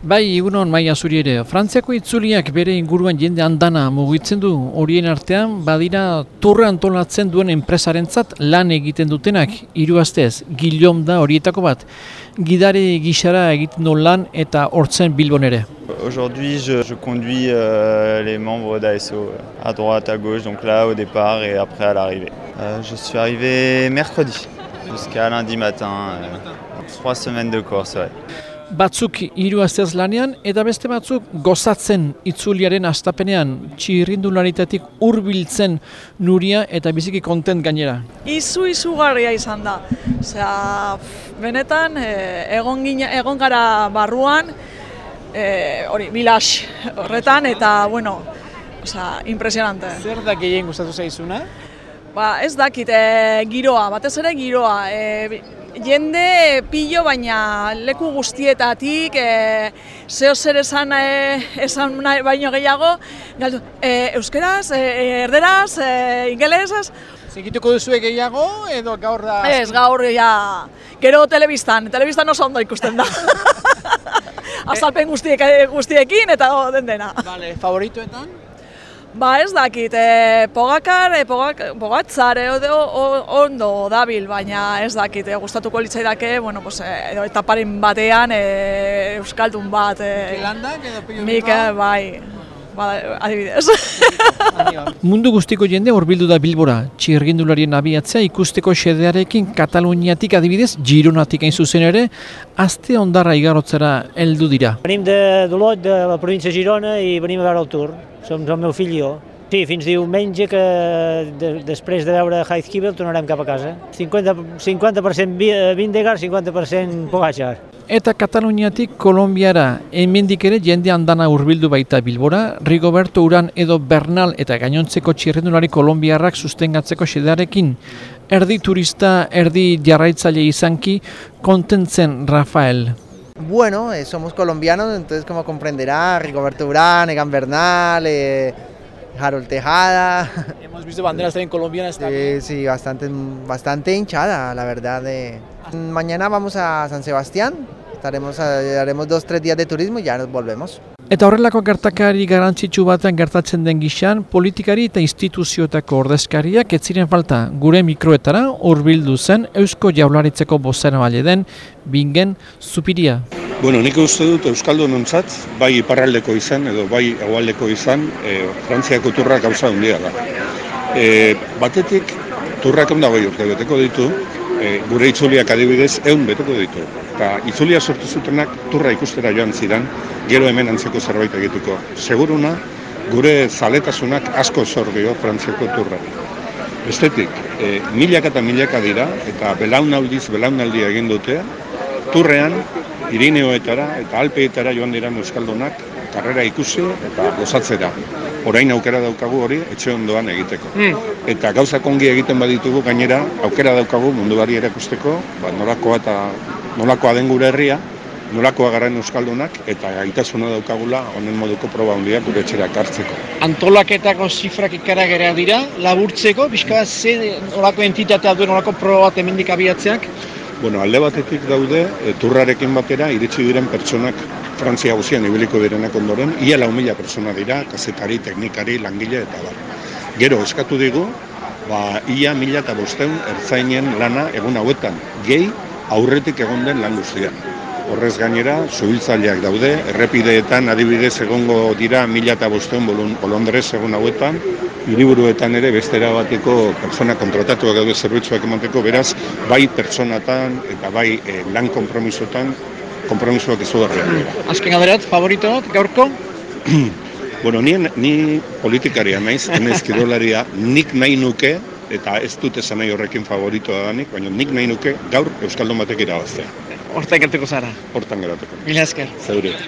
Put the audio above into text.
Bai, egunon maia zuri ere. Frantziako itzuliak bere inguruan jende andana mugitzen du horien artean badira turre antolatzen duen enpresarentzat lan egiten dutenak hiru astez Guillaume da horietako bat. Gidare gixara egiten du lan eta hortzen Bilbon ere. Aujourd'hui, je, je conduis euh, les membres d'ASO à droite, à gauche, donc là au départ et après à l'arrivée. Euh, je suis arrivé mercredi jusqu'à lundi matin. euh, trois semaines de course, ouais. Batzuk hiru astez lanean eta beste batzuk gozatzen itzuliaren astapenean txirrindularitatik hurbiltzen nuria eta biziki kontent gainera. Izu izugarria izan da. Osea, benetan eh, egon gine, egon gara barruan eh, hori bilax horretan eta bueno, osea, impresionante. Zer da gehien gustatu zaizuna? Ba, ez dakit, e, giroa, batez ere giroa. E, jende pillo baina leku guztietatik, e, zeo zer esan, e, esan baino gehiago, galdu, e, euskeraz, e, erderaz, e, ingelesez, Zekituko duzu gehiago edo gaur da? ez gaur ja, gero telebistan, telebistan oso ondo ikusten da. Azalpen guztiek, guztiekin eta oh, den dena. Vale, favoritoetan? Ba ez dakit, e, pogakar, e, pogak, pogatzar, e, o- o- ondo dabil, baina ez dakit, e, gustatuko litzaidake, bueno, pues, edo etaparen batean e, Euskaldun bat, e, Landak edo Mikel, bai, ba, adibidez. Mundu guztiko jende hurbildu da Bilbora, txirgindularien abiatzea ikusteko xedearekin Kataluniatik adibidez, Gironatik hain zuzen ere, azte ondarra igarotzera heldu dira. Venim de d'Olot, de la província de Girona, i venim a veure el Tour. Som el meu fill i jo. Sí, fins diumenge que de, després de veure Heizkibel tornarem cap a casa. 50%, 50 vi- eh, Vindegar, 50% Pogacar. Eta Kataluniatik Kolombiara hemendik ere jende andana hurbildu baita Bilbora, Rigoberto Uran edo Bernal eta gainontzeko txirrendulari kolombiarrak sustengatzeko xedearekin. Erdi turista, erdi jarraitzaile izanki, kontentzen Rafael. Bueno, eh, somos colombianos, entonces como comprenderá, Rigoberto Urán, Egan Bernal, eh, Harold Tejada, Hemos visto banderas también colombianas eh, sí, bastante, bastante hinchada, la verdad. eh. Mañana vamos a San Sebastián, estaremos, eh, haremos dos, tres días de turismo y ya nos volvemos. Eta horrelako gertakari garrantzitsu batean gertatzen den gixan, politikari eta instituzioetako ordezkariak ez ziren falta gure mikroetara hurbildu zen Eusko Jaularitzeko bozera bale den Bingen Zupiria. Bueno, nik uste dut Euskaldunontzat, bai iparraldeko izan edo bai hegoaldeko izan, e, Frantziako turrak gauza handia da. E, batetik, turrak ondo goi urte beteko ditu, e, gure itzuliak adibidez eun beteko ditu. Eta itzulia sortu zutenak turra ikustera joan zidan, gero hemen antzeko zerbait egituko. Seguruna, gure zaletasunak asko zor dio Frantziako turra. Bestetik, e, milaka eta milaka dira, eta belaunaldiz belaunaldia egin dute, turrean, Irineoetara eta Alpeetara joan diran Euskaldunak karrera ikusi eta gozatzera. Orain aukera daukagu hori etxe ondoan egiteko. Eta gauza kongi egiten baditugu gainera aukera daukagu munduari erakusteko, ba, nolakoa eta nolakoa den gure herria, nolakoa garen Euskaldunak eta gaitasuna daukagula honen moduko proba handiak gure etxera hartzeko. antolaketako zifrak ikaragerea dira, laburtzeko, pixka ze olako entitatea duen olako proba bat hemendik abiatzeak. Bueno, alde batetik daude, e, turrarekin batera iritsi diren pertsonak Frantzia guzian ibiliko direnak ondoren, ia lau mila pertsona dira, kazetari, teknikari, langile eta bar. Gero, eskatu digu, ba, ia mila eta bosteun ertzainen lana egun hauetan, gehi aurretik egon den lan guztian. Horrez gainera, zubiltzaileak daude, errepideetan adibidez egongo dira mila eta bosteun bolondrez egun hauetan, hiriburuetan ere bestera bateko pertsona kontratatuak daude zerbitzuak emateko, beraz, bai pertsonatan eta bai eh, lan konpromisotan, konpromisoak izugarriak dira. Azken alderat, favorito, gaurko, Bueno, ni, ni politikaria naiz, enez kirolaria, nik nahi nuke, eta ez dut esan nahi horrekin favoritoa danik, baina nik nahi nuke gaur Euskaldun batek irabaztea. Hortan gertuko zara. Hortan gerateko. Mila esker. Zeure.